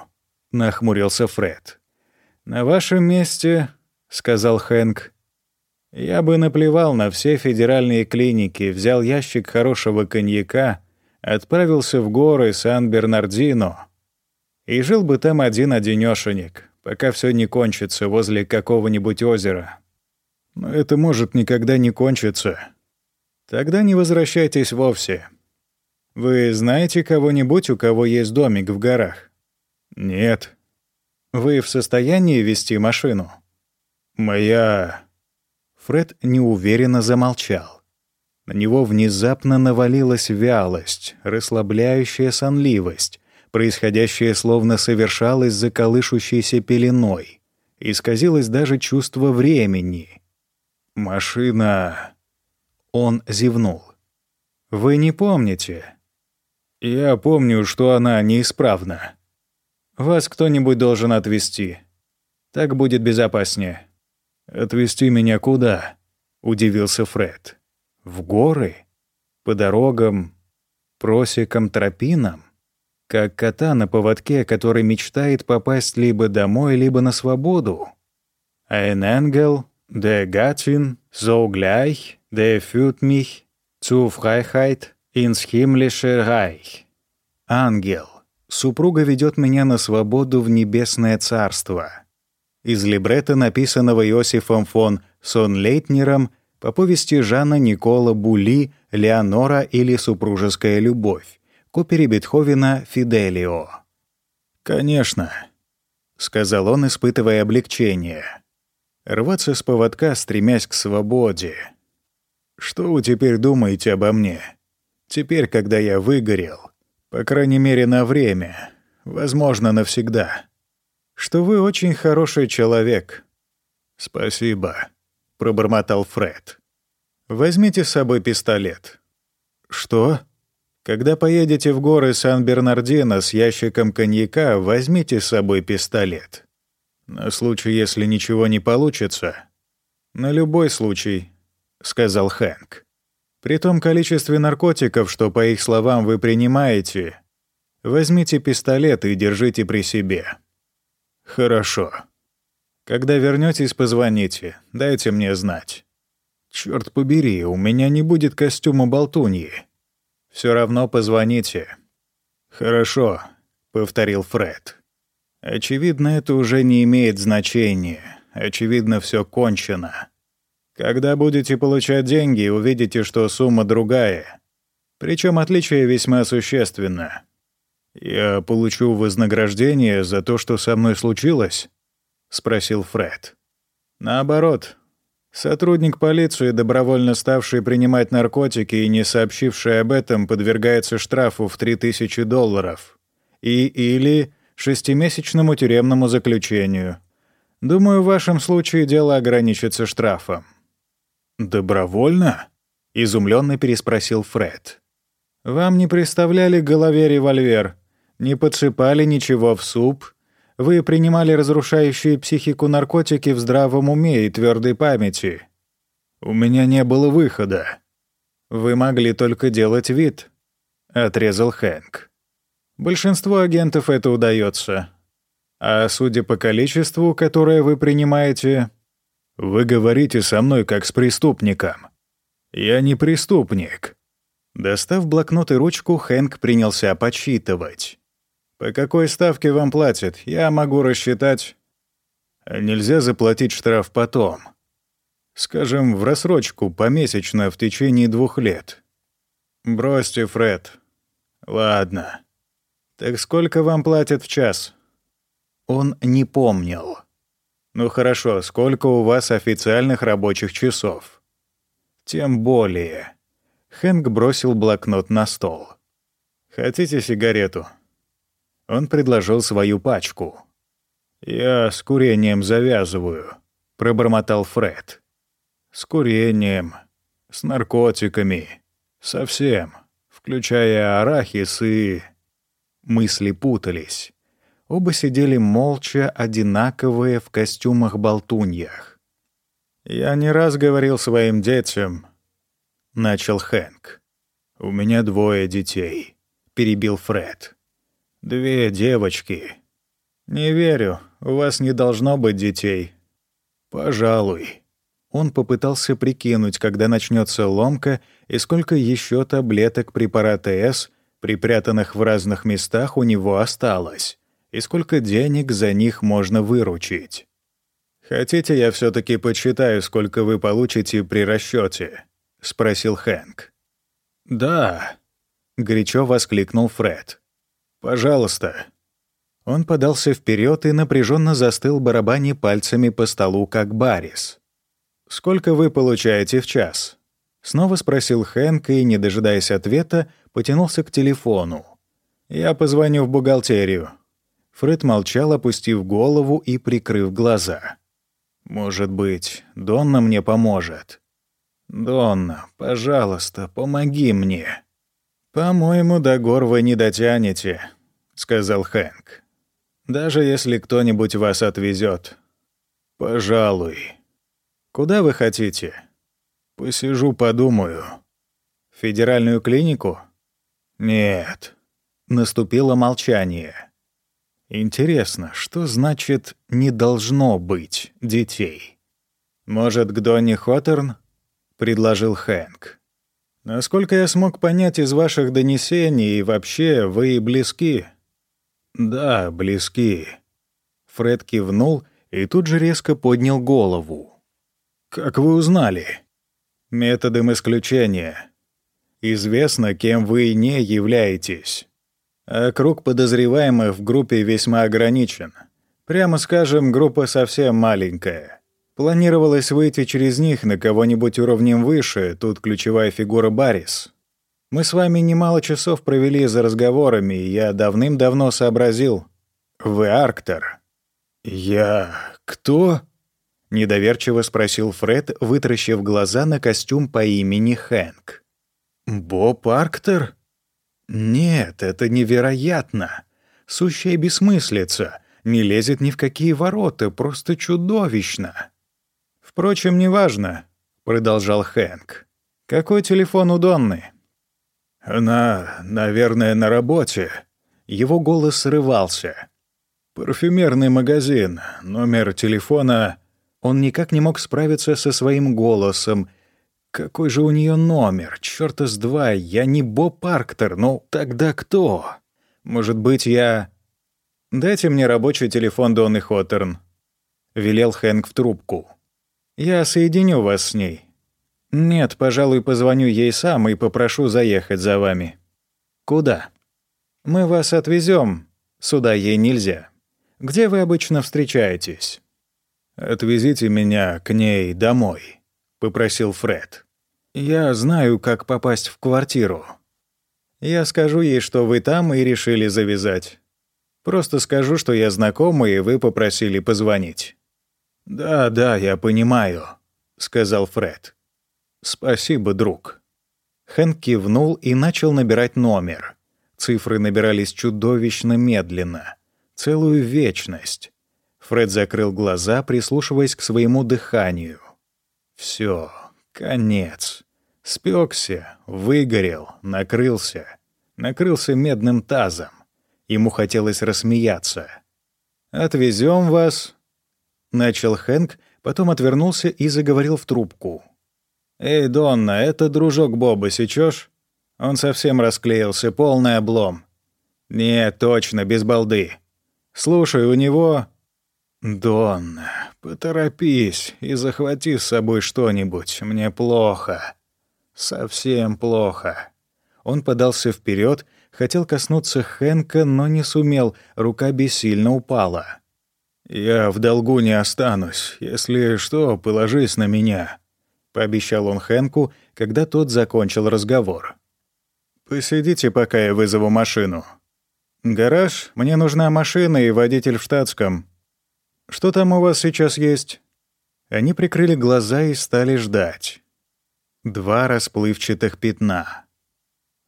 нахмурился Фред. На вашем месте, сказал Хэнк, я бы наплевал на все федеральные клиники, взял ящик хорошего коньяка, отправился в горы Сан-Бернардино и жил бы там один-одинёшенек, пока все не кончится возле какого-нибудь озера. Но это может никогда не кончиться. Тогда не возвращайтесь вовсе. Вы знаете кого-нибудь, у кого есть домик в горах? Нет. Вы в состоянии вести машину? Моя Фред неуверенно замолчал. На него внезапно навалилась вялость, расслабляющая сонливость, происходящее словно совершалось за колышущейся пеленой. Исказилось даже чувство времени. «Машина...» Он зевнул. «Вы не помните?» «Я помню, что она неисправна. Вас кто-нибудь должен отвезти. Так будет безопаснее». «Отвезти меня куда?» — удивился Фред. «В горы? По дорогам? Просекам, тропинам? Как кота на поводке, который мечтает попасть либо домой, либо на свободу? Gattin, so gleich, der führt mich zu Freiheit ins himmlische Reich. Ангел. Супруга ведет меня на свободу в небесное царство из либретто, написанного Иосифом фон Сонлейтнером по повести Жана Никола Були «Леонора или супружеская любовь» к опере Бетховена «Фиделио». «Конечно», — сказал он, испытывая облегчение. «Рваться с поводка, стремясь к свободе. Что вы теперь думаете обо мне? Теперь, когда я выгорел, по крайней мере, на время, возможно, навсегда» что вы очень хороший человек». «Спасибо», — пробормотал Фред. «Возьмите с собой пистолет». «Что?» «Когда поедете в горы Сан-Бернардино с ящиком коньяка, возьмите с собой пистолет. На случай, если ничего не получится». «На любой случай», — сказал Хэнк. «При том количестве наркотиков, что, по их словам, вы принимаете, возьмите пистолет и держите при себе». «Хорошо. Когда вернётесь, позвоните. Дайте мне знать. Чёрт побери, у меня не будет костюма болтуньи. Всё равно позвоните». «Хорошо», — повторил Фред. «Очевидно, это уже не имеет значения. Очевидно, всё кончено. Когда будете получать деньги, увидите, что сумма другая. Причём отличие весьма существенно. «Я получу вознаграждение за то, что со мной случилось?» — спросил Фред. «Наоборот. Сотрудник полиции, добровольно ставший принимать наркотики и не сообщивший об этом, подвергается штрафу в 3000 долларов и или шестимесячному тюремному заключению. Думаю, в вашем случае дело ограничится штрафом». «Добровольно?» — изумленно переспросил Фред. «Вам не представляли голове револьвер?» не подсыпали ничего в суп, Вы принимали разрушающие психику наркотики в здравом уме и твердой памяти. У меня не было выхода. Вы могли только делать вид, отрезал Хэнк. Большинству агентов это удается. А судя по количеству, которое вы принимаете, вы говорите со мной как с преступником. Я не преступник. Достав блокнот и ручку, Хэнк принялся подсчитывать. «По какой ставке вам платят? Я могу рассчитать...» «Нельзя заплатить штраф потом. Скажем, в рассрочку, помесячно, в течение двух лет». «Бросьте, Фред». «Ладно. Так сколько вам платят в час?» Он не помнил. «Ну хорошо, сколько у вас официальных рабочих часов?» «Тем более». Хэнк бросил блокнот на стол. «Хотите сигарету?» Он предложил свою пачку. «Я с курением завязываю», — пробормотал Фред. «С курением, с наркотиками, совсем, включая арахис и...» Мысли путались. Оба сидели молча, одинаковые в костюмах-болтуньях. «Я не раз говорил своим детям», — начал Хэнк. «У меня двое детей», — перебил Фред. Две девочки. Не верю, у вас не должно быть детей. Пожалуй. Он попытался прикинуть, когда начнется ломка и сколько еще таблеток препарата С, припрятанных в разных местах, у него осталось, и сколько денег за них можно выручить. «Хотите, я все таки подсчитаю, сколько вы получите при расчете? спросил Хэнк. «Да», — горячо воскликнул Фред. Пожалуйста». Он подался вперед и напряженно застыл барабане пальцами по столу, как Барис. «Сколько вы получаете в час?» Снова спросил Хэнк и, не дожидаясь ответа, потянулся к телефону. «Я позвоню в бухгалтерию». Фред молчал, опустив голову и прикрыв глаза. «Может быть, Донна мне поможет?» «Донна, пожалуйста, помоги мне». «По-моему, до гор вы не дотянете», — сказал Хэнк. «Даже если кто-нибудь вас отвезет. Пожалуй. Куда вы хотите? Посижу, подумаю. В федеральную клинику? Нет. Наступило молчание. Интересно, что значит «не должно быть детей»? Может, к Донни Хоттерн? предложил Хэнк. Насколько я смог понять из ваших донесений, вообще, вы близки. «Да, близки». Фред кивнул и тут же резко поднял голову. «Как вы узнали?» «Методом исключения. Известно, кем вы не являетесь. А круг подозреваемых в группе весьма ограничен. Прямо скажем, группа совсем маленькая. Планировалось выйти через них на кого-нибудь уровнем выше, тут ключевая фигура Баррис. Мы с вами немало часов провели за разговорами, и я давным-давно сообразил. Вы Арктор. Я... кто? Недоверчиво спросил Фред, вытаращив глаза на костюм по имени Хэнк. «Боб Арктор? Нет, это невероятно. Сущая бессмыслица. Не лезет ни в какие ворота, просто чудовищно». «Впрочем, неважно», — продолжал Хэнк. «Какой телефон у Донны?» «Она, наверное, на работе». Его голос срывался. «Парфюмерный магазин, номер телефона...» Он никак не мог справиться со своим голосом. «Какой же у нее номер? Чёрта с два, я не Боб Парктер, ну тогда кто? Может быть, я...» «Дайте мне рабочий телефон Донны Хоттерн», — велел Хэнк в трубку. «Я соединю вас с ней. «Нет, пожалуй, позвоню ей сам и попрошу заехать за вами». «Куда?» «Мы вас отвезем. Сюда ей нельзя. Где вы обычно встречаетесь?» «Отвезите меня к ней домой», — попросил Фред. «Я знаю, как попасть в квартиру. Я скажу ей, что вы там и решили завязать. Просто скажу, что я знакомый, и вы попросили позвонить». «Да, да, я понимаю», — сказал Фред. «Спасибо, друг». Хэн кивнул и начал набирать номер. Цифры набирались чудовищно медленно. Целую вечность. Фред закрыл глаза, прислушиваясь к своему дыханию. Все, конец. Спекся, выгорел, накрылся. Накрылся медным тазом. Ему хотелось рассмеяться. «Отвезем вас», — начал Хэнк, потом отвернулся и заговорил в трубку. «Эй, Донна, это дружок Боба, сечешь? Он совсем расклеился, полный облом». «Нет, точно, без балды. Слушай, у него...» «Донна, поторопись и захвати с собой что-нибудь. Мне плохо. Совсем плохо». Он подался вперед, хотел коснуться Хэнка, но не сумел, рука бессильно упала. «Я в долгу не останусь. Если что, положись на меня», — пообещал он Хэнку, когда тот закончил разговор. «Посидите, пока я вызову машину». «Гараж? Мне нужна машина и водитель в штатском. Что там у вас сейчас есть?» Они прикрыли глаза и стали ждать. Два расплывчатых пятна.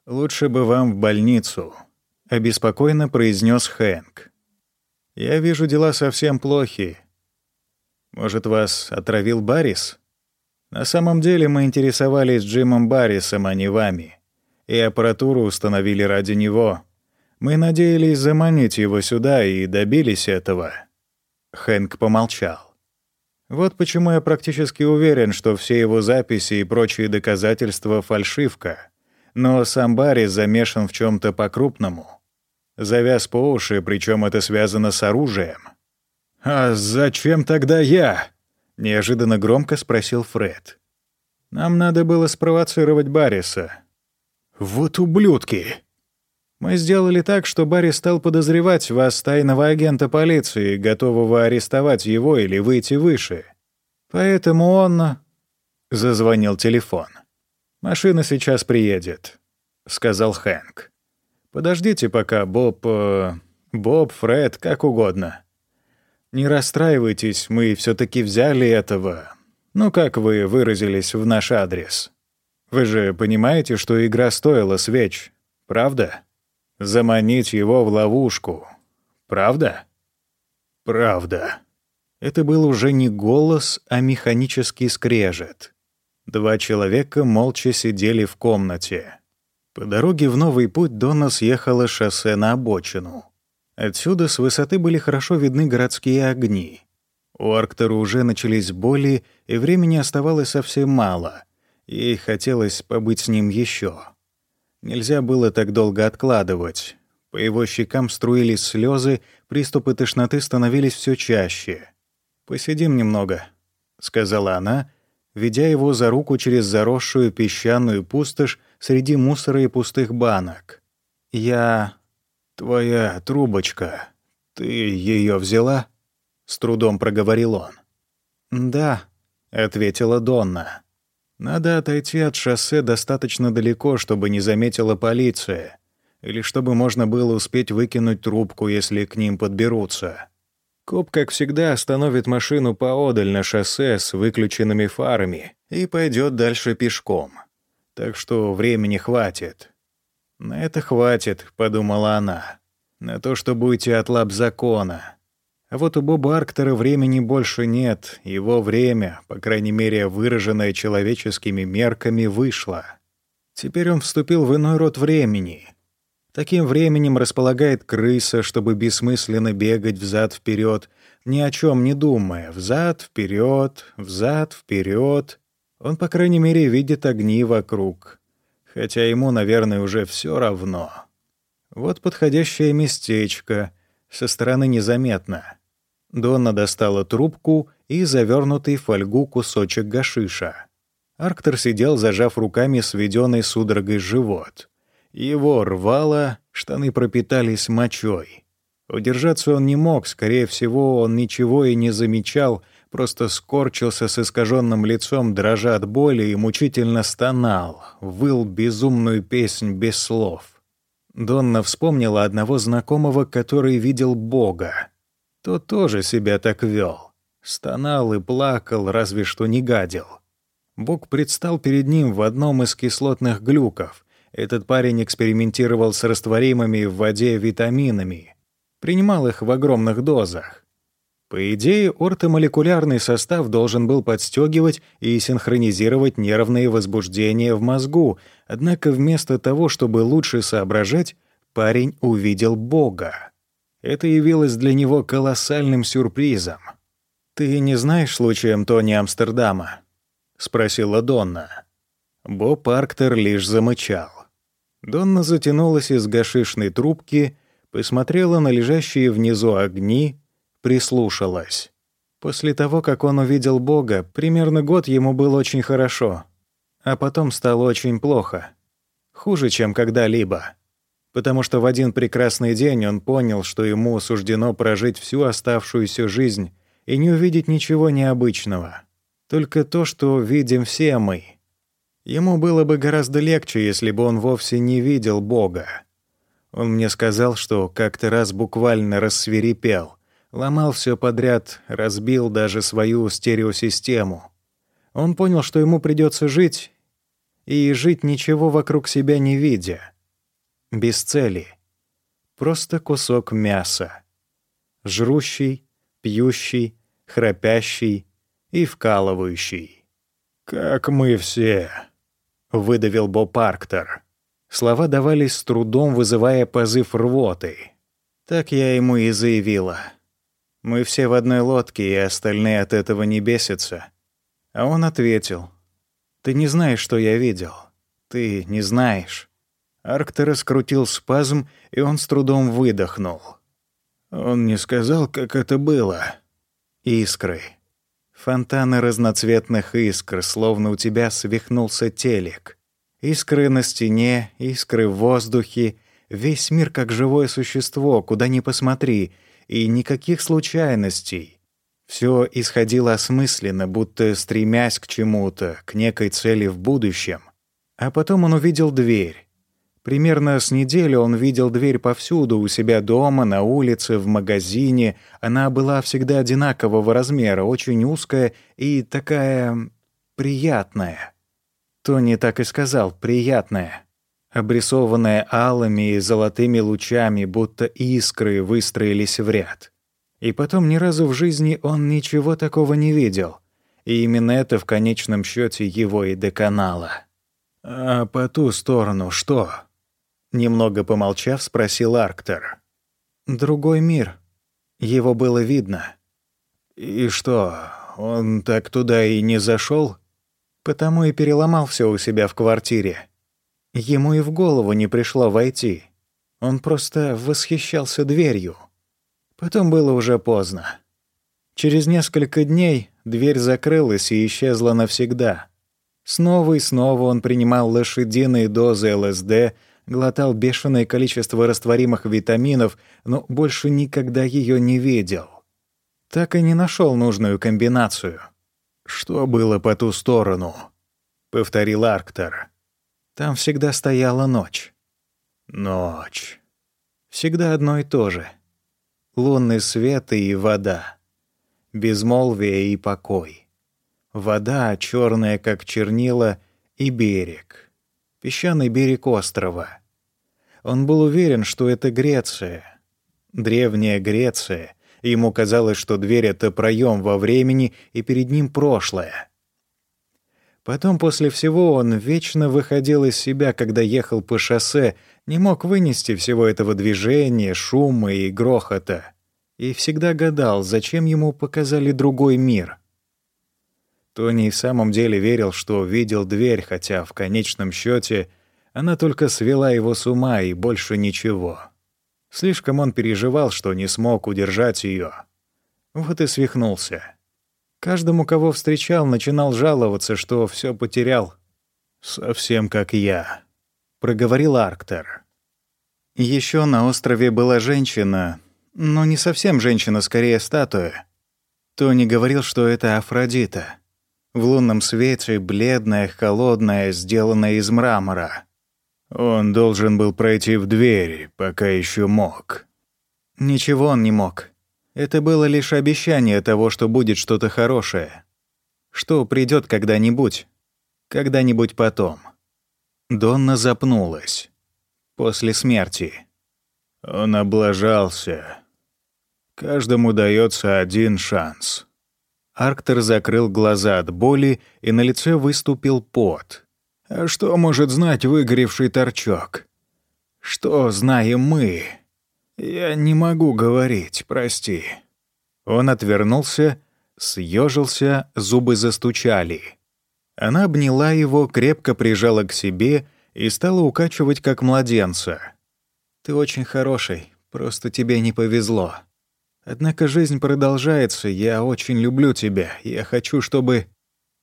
«Лучше бы вам в больницу», — обеспокоенно произнес Хэнк. «Я вижу, дела совсем плохи. Может, вас отравил Баррис? На самом деле мы интересовались Джимом Баррисом, а не вами, и аппаратуру установили ради него. Мы надеялись заманить его сюда и добились этого». Хэнк помолчал. «Вот почему я практически уверен, что все его записи и прочие доказательства — фальшивка. Но сам Баррис замешан в чем то по-крупному. Завяз по уши, причем это связано с оружием. «А зачем тогда я?» — неожиданно громко спросил Фред. «Нам надо было спровоцировать Барриса». «Вот ублюдки!» Мы сделали так, что Барри стал подозревать вас, тайного агента полиции, готового арестовать его или выйти выше. Поэтому он...» Зазвонил телефон. «Машина сейчас приедет», — сказал Хэнк. «Подождите пока, Боб... Э, Боб, Фред, как угодно. Не расстраивайтесь, мы все таки взяли этого. Ну, как вы выразились в наш адрес. Вы же понимаете, что игра стоила свеч, правда?» Заманить его в ловушку. Правда? Правда. Это был уже не голос, а механический скрежет. Два человека молча сидели в комнате. По дороге в новый путь Дона съехала шоссе на обочину. Отсюда с высоты были хорошо видны городские огни. У Арктора уже начались боли, и времени оставалось совсем мало. Ей хотелось побыть с ним еще. Нельзя было так долго откладывать. По его щекам струились слезы, приступы тошноты становились все чаще. «Посидим немного», — сказала она, ведя его за руку через заросшую песчаную пустошь среди мусора и пустых банок. «Я... твоя трубочка. Ты ее взяла?» — с трудом проговорил он. «Да», — ответила Донна. Надо отойти от шоссе достаточно далеко, чтобы не заметила полиция, или чтобы можно было успеть выкинуть трубку, если к ним подберутся. Коп, как всегда, остановит машину поодаль на шоссе с выключенными фарами и пойдет дальше пешком. Так что времени хватит. «На это хватит», — подумала она. «На то, чтобы уйти от лап закона». А вот у Боба Арктора времени больше нет, его время, по крайней мере выраженное человеческими мерками, вышло. Теперь он вступил в иной род времени. Таким временем располагает крыса, чтобы бессмысленно бегать взад вперед, ни о чем не думая, взад вперед, взад вперед. Он, по крайней мере, видит огни вокруг, хотя ему, наверное, уже все равно. Вот подходящее местечко, со стороны незаметно. Донна достала трубку и завернутый в фольгу кусочек гашиша. Арктор сидел, зажав руками сведенный судорогой живот. Его рвало, штаны пропитались мочой. Удержаться он не мог, скорее всего, он ничего и не замечал, просто скорчился с искаженным лицом, дрожа от боли и мучительно стонал, выл безумную песнь без слов. Донна вспомнила одного знакомого, который видел Бога тот тоже себя так вел. Стонал и плакал, разве что не гадил. Бог предстал перед ним в одном из кислотных глюков. Этот парень экспериментировал с растворимыми в воде витаминами. принимал их в огромных дозах. По идее, ортомолекулярный состав должен был подстегивать и синхронизировать нервные возбуждения в мозгу, однако вместо того, чтобы лучше соображать, парень увидел Бога. Это явилось для него колоссальным сюрпризом. «Ты не знаешь случаем Тони Амстердама?» — спросила Донна. Бо Парктер лишь замычал. Донна затянулась из гашишной трубки, посмотрела на лежащие внизу огни, прислушалась. После того, как он увидел Бога, примерно год ему было очень хорошо, а потом стало очень плохо. Хуже, чем когда-либо. Потому что в один прекрасный день он понял, что ему суждено прожить всю оставшуюся жизнь и не увидеть ничего необычного. Только то, что видим все мы. Ему было бы гораздо легче, если бы он вовсе не видел Бога. Он мне сказал, что как-то раз буквально рассверепел. Ломал все подряд, разбил даже свою стереосистему. Он понял, что ему придется жить, и жить ничего вокруг себя не видя. Без цели. Просто кусок мяса. Жрущий, пьющий, храпящий и вкалывающий. «Как мы все», — выдавил Бо Парктер. Слова давались с трудом, вызывая позыв рвоты. Так я ему и заявила. Мы все в одной лодке, и остальные от этого не бесятся. А он ответил. «Ты не знаешь, что я видел. Ты не знаешь». Арктер раскрутил спазм, и он с трудом выдохнул. Он не сказал, как это было. Искры. Фонтаны разноцветных искр, словно у тебя свихнулся телек. Искры на стене, искры в воздухе, весь мир как живое существо, куда ни посмотри — и никаких случайностей. Все исходило осмысленно, будто стремясь к чему-то, к некой цели в будущем. А потом он увидел дверь. Примерно с неделю он видел дверь повсюду, у себя дома, на улице, в магазине. Она была всегда одинакового размера, очень узкая и такая... приятная. Тони так и сказал «приятная» обрисованная алыми и золотыми лучами, будто искры выстроились в ряд. И потом ни разу в жизни он ничего такого не видел. И именно это в конечном счете его и доконало. «А по ту сторону что?» Немного помолчав, спросил Арктер. «Другой мир. Его было видно». «И что, он так туда и не зашел? Потому и переломал все у себя в квартире. Ему и в голову не пришло войти. Он просто восхищался дверью. Потом было уже поздно. Через несколько дней дверь закрылась и исчезла навсегда. Снова и снова он принимал лошадиные дозы ЛСД, глотал бешеное количество растворимых витаминов, но больше никогда ее не видел. Так и не нашел нужную комбинацию. «Что было по ту сторону?» — повторил Арктор. Там всегда стояла ночь. Ночь. Всегда одно и то же. Лунный свет и вода. Безмолвие и покой. Вода, черная, как чернила, и берег. Песчаный берег острова. Он был уверен, что это Греция. Древняя Греция. Ему казалось, что дверь — это проем во времени, и перед ним прошлое. Потом после всего он вечно выходил из себя, когда ехал по шоссе, не мог вынести всего этого движения, шума и грохота. И всегда гадал, зачем ему показали другой мир. Тони в самом деле верил, что видел дверь, хотя в конечном счете она только свела его с ума и больше ничего. Слишком он переживал, что не смог удержать ее. Вот и свихнулся. Каждому, кого встречал, начинал жаловаться, что все потерял. «Совсем как я», — проговорил Арктер. Еще на острове была женщина, но не совсем женщина, скорее статуя. Тони говорил, что это Афродита. В лунном свете, бледная, холодная, сделанная из мрамора. Он должен был пройти в дверь, пока еще мог. Ничего он не мог. Это было лишь обещание того, что будет что-то хорошее. Что придет когда-нибудь. Когда-нибудь потом. Донна запнулась. После смерти. Он облажался. Каждому дается один шанс. Арктер закрыл глаза от боли, и на лице выступил пот. А что может знать выгоревший торчок? Что знаем мы? Я не могу говорить, прости. Он отвернулся, съежился, зубы застучали. Она обняла его, крепко прижала к себе и стала укачивать, как младенца. «Ты очень хороший, просто тебе не повезло. Однако жизнь продолжается, я очень люблю тебя, я хочу, чтобы...»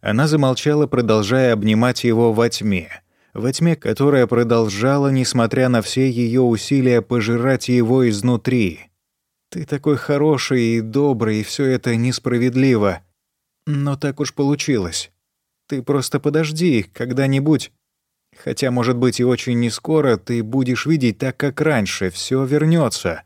Она замолчала, продолжая обнимать его во тьме. Во тьме, которая продолжала, несмотря на все ее усилия, пожирать его изнутри. «Ты такой хороший и добрый, и все это несправедливо. Но так уж получилось. Ты просто подожди, когда-нибудь. Хотя, может быть, и очень не скоро ты будешь видеть так, как раньше, все вернется.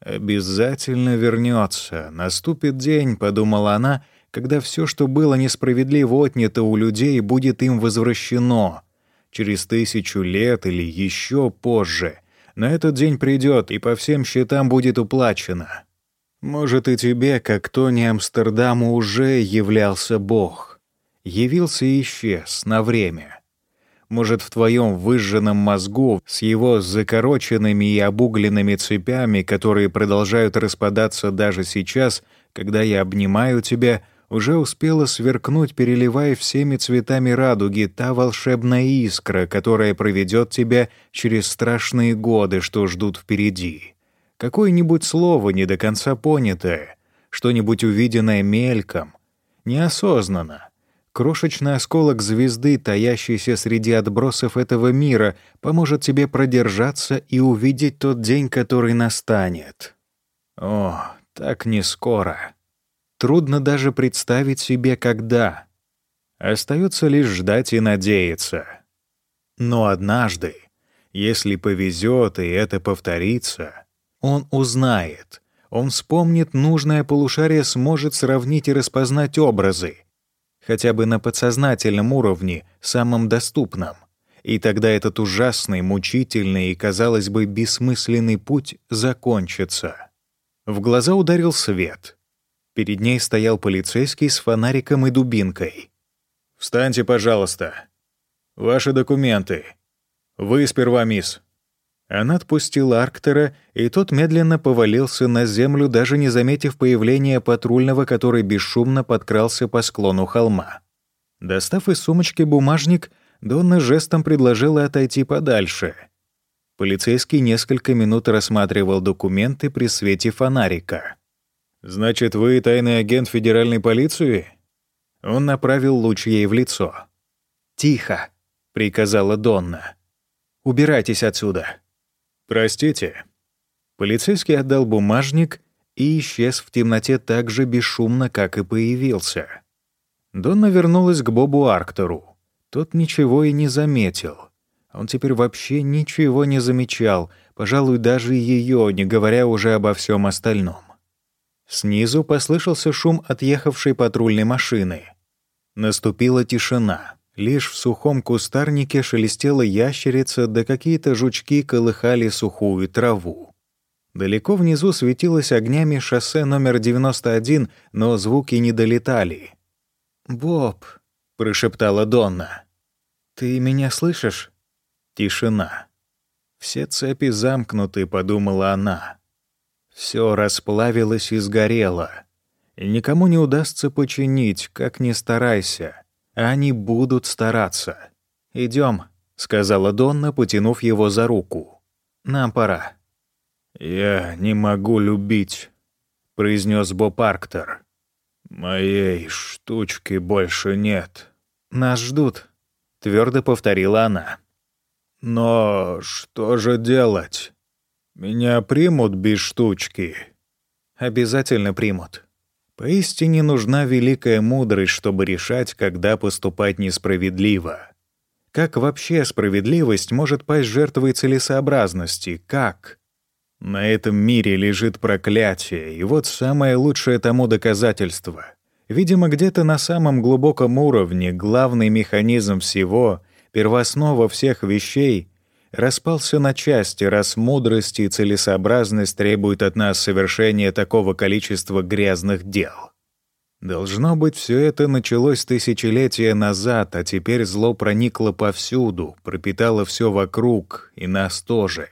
Обязательно вернется. Наступит день, подумала она, когда все, что было несправедливо отнято у людей, будет им возвращено. Через тысячу лет или еще позже. Но этот день придет, и по всем счетам будет уплачено. Может, и тебе, как Тони Амстердаму, уже являлся Бог явился и исчез на время. Может, в твоем выжженном мозгу с его закороченными и обугленными цепями, которые продолжают распадаться даже сейчас, когда я обнимаю тебя, уже успела сверкнуть, переливая всеми цветами радуги, та волшебная искра, которая проведет тебя через страшные годы, что ждут впереди. Какое-нибудь слово не до конца понятое, что-нибудь увиденное мельком, неосознанно, Крошечный осколок звезды, таящийся среди отбросов этого мира, поможет тебе продержаться и увидеть тот день, который настанет. О, так не скоро. Трудно даже представить себе, когда. Остается лишь ждать и надеяться. Но однажды, если повезет и это повторится, он узнает, он вспомнит нужное полушарие, сможет сравнить и распознать образы — хотя бы на подсознательном уровне, самом доступном. И тогда этот ужасный, мучительный и, казалось бы, бессмысленный путь закончится. В глаза ударил свет. Перед ней стоял полицейский с фонариком и дубинкой. «Встаньте, пожалуйста. Ваши документы. Вы сперва, мисс». Она отпустила Арктера, и тот медленно повалился на землю, даже не заметив появления патрульного, который бесшумно подкрался по склону холма. Достав из сумочки бумажник, Донна жестом предложила отойти подальше. Полицейский несколько минут рассматривал документы при свете фонарика. «Значит, вы тайный агент федеральной полиции?» Он направил луч ей в лицо. «Тихо», — приказала Донна. «Убирайтесь отсюда». «Простите». Полицейский отдал бумажник и исчез в темноте так же бесшумно, как и появился. Донна вернулась к Бобу Арктеру. Тот ничего и не заметил. Он теперь вообще ничего не замечал, пожалуй, даже ее, не говоря уже обо всем остальном. Снизу послышался шум отъехавшей патрульной машины. Наступила тишина. Лишь в сухом кустарнике шелестела ящерица, да какие-то жучки колыхали сухую траву. Далеко внизу светилось огнями шоссе номер 91, но звуки не долетали. «Боб», — прошептала Донна, — «ты меня слышишь?» Тишина. «Все цепи замкнуты», — подумала она. Все расплавилось и сгорело. Никому не удастся починить, как ни старайся. Они будут стараться. Идем, сказала Донна, потянув его за руку. Нам пора. Я не могу любить, произнес Боб Арктер. Моей штучки больше нет. Нас ждут, твердо повторила она. Но что же делать? Меня примут без штучки. Обязательно примут. Поистине нужна великая мудрость, чтобы решать, когда поступать несправедливо. Как вообще справедливость может пасть жертвой целесообразности? Как? На этом мире лежит проклятие, и вот самое лучшее тому доказательство. Видимо, где-то на самом глубоком уровне главный механизм всего, первооснова всех вещей, распался на части, раз мудрость и целесообразность требуют от нас совершения такого количества грязных дел. Должно быть, все это началось тысячелетия назад, а теперь зло проникло повсюду, пропитало все вокруг, и нас тоже.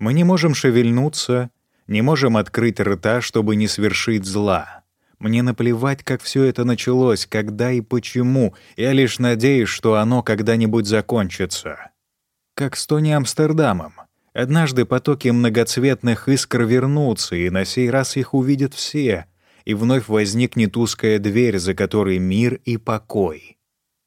Мы не можем шевельнуться, не можем открыть рта, чтобы не свершить зла. Мне наплевать, как все это началось, когда и почему. Я лишь надеюсь, что оно когда-нибудь закончится. Как с Тони Амстердамом. Однажды потоки многоцветных искр вернутся, и на сей раз их увидят все, и вновь возникнет узкая дверь, за которой мир и покой.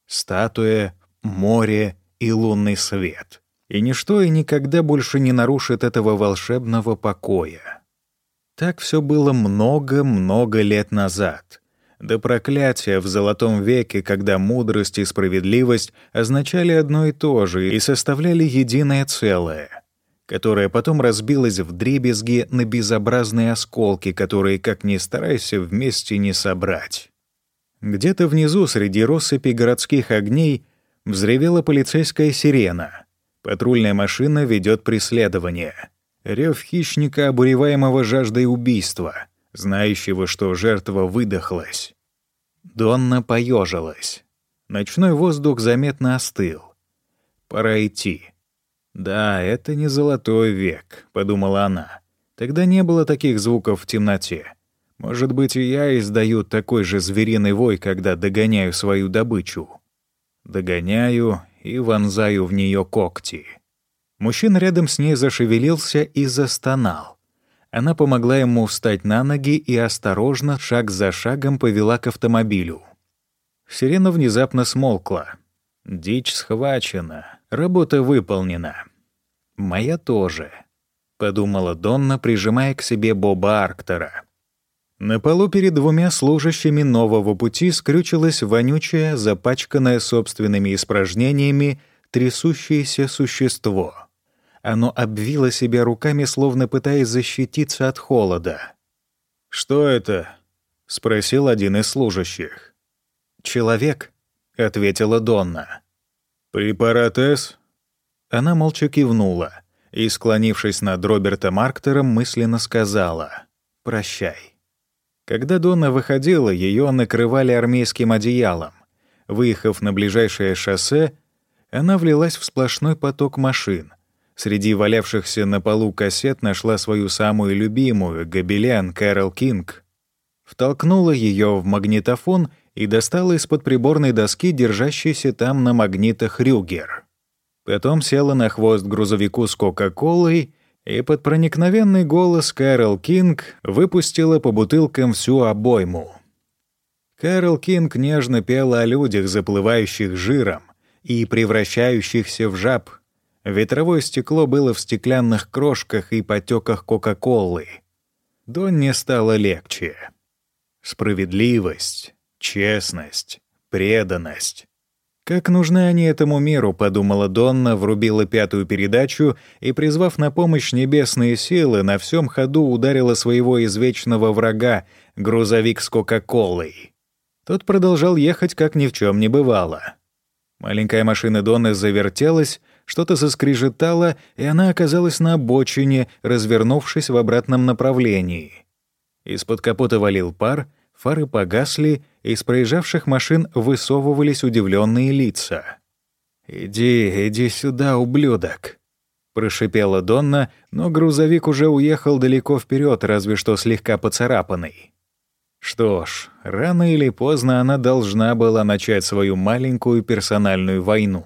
Статуя, море и лунный свет. И ничто и никогда больше не нарушит этого волшебного покоя. Так все было много-много лет назад. До проклятия в Золотом веке, когда мудрость и справедливость означали одно и то же и составляли единое целое, которое потом разбилось в дребезги на безобразные осколки, которые, как ни старайся, вместе не собрать. Где-то внизу, среди россыпи городских огней, взревела полицейская сирена. Патрульная машина ведет преследование — Рев хищника, обуреваемого жаждой убийства, знающего, что жертва выдохлась. Донна поежилась. Ночной воздух заметно остыл. Пора идти. «Да, это не золотой век», — подумала она. «Тогда не было таких звуков в темноте. Может быть, и я издаю такой же звериный вой, когда догоняю свою добычу. Догоняю и вонзаю в нее когти». Мужчина рядом с ней зашевелился и застонал. Она помогла ему встать на ноги и осторожно, шаг за шагом, повела к автомобилю. Сирена внезапно смолкла. Дичь схвачена, работа выполнена. «Моя тоже», — подумала Донна, прижимая к себе Боба Арктора. На полу перед двумя служащими нового пути скрючилось вонючее, запачканное собственными испражнениями, трясущееся существо — оно обвило себя руками, словно пытаясь защититься от холода. «Что это?» — спросил один из служащих. «Человек», — ответила Донна. «Препарат С?» Она молча кивнула и, склонившись над Робертом Арктером, мысленно сказала «Прощай». Когда Донна выходила, ее накрывали армейским одеялом. Выехав на ближайшее шоссе, она влилась в сплошной поток машин — Среди валявшихся на полу кассет нашла свою самую любимую, гобелян Кэрол Кинг. Втолкнула ее в магнитофон и достала из-под приборной доски держащийся там на магнитах Рюгер. Потом села на хвост грузовику с Кока-Колой и под проникновенный голос Кэрол Кинг выпустила по бутылкам всю обойму. Кэрол Кинг нежно пела о людях, заплывающих жиром и превращающихся в жаб — Ветровое стекло было в стеклянных крошках и потеках Кока-Колы. Донне стало легче. Справедливость, честность, преданность. Как нужны они этому миру, подумала Донна, врубила пятую передачу и, призвав на помощь небесные силы, на всем ходу ударила своего извечного врага, грузовик с Кока-Колой. Тот продолжал ехать, как ни в чем не бывало. Маленькая машина Донны завертелась, что-то заскрежетало, и она оказалась на обочине, развернувшись в обратном направлении. Из-под капота валил пар, фары погасли, и из проезжавших машин высовывались удивленные лица. «Иди, иди сюда, ублюдок!» — прошипела Донна, но грузовик уже уехал далеко вперед, разве что слегка поцарапанный. Что ж, рано или поздно она должна была начать свою маленькую персональную войну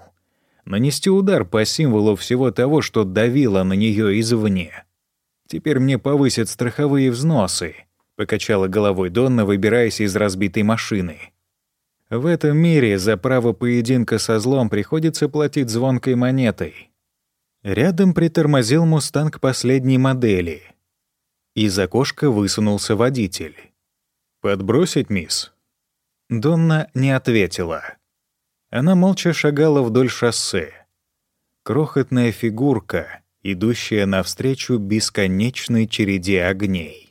нанести удар по символу всего того, что давило на нее извне. «Теперь мне повысят страховые взносы», — покачала головой Донна, выбираясь из разбитой машины. «В этом мире за право поединка со злом приходится платить звонкой монетой». Рядом притормозил «Мустанг» последней модели. Из окошка высунулся водитель. «Подбросить, мисс?» Донна не ответила. Она молча шагала вдоль шоссе. Крохотная фигурка, идущая навстречу бесконечной череде огней.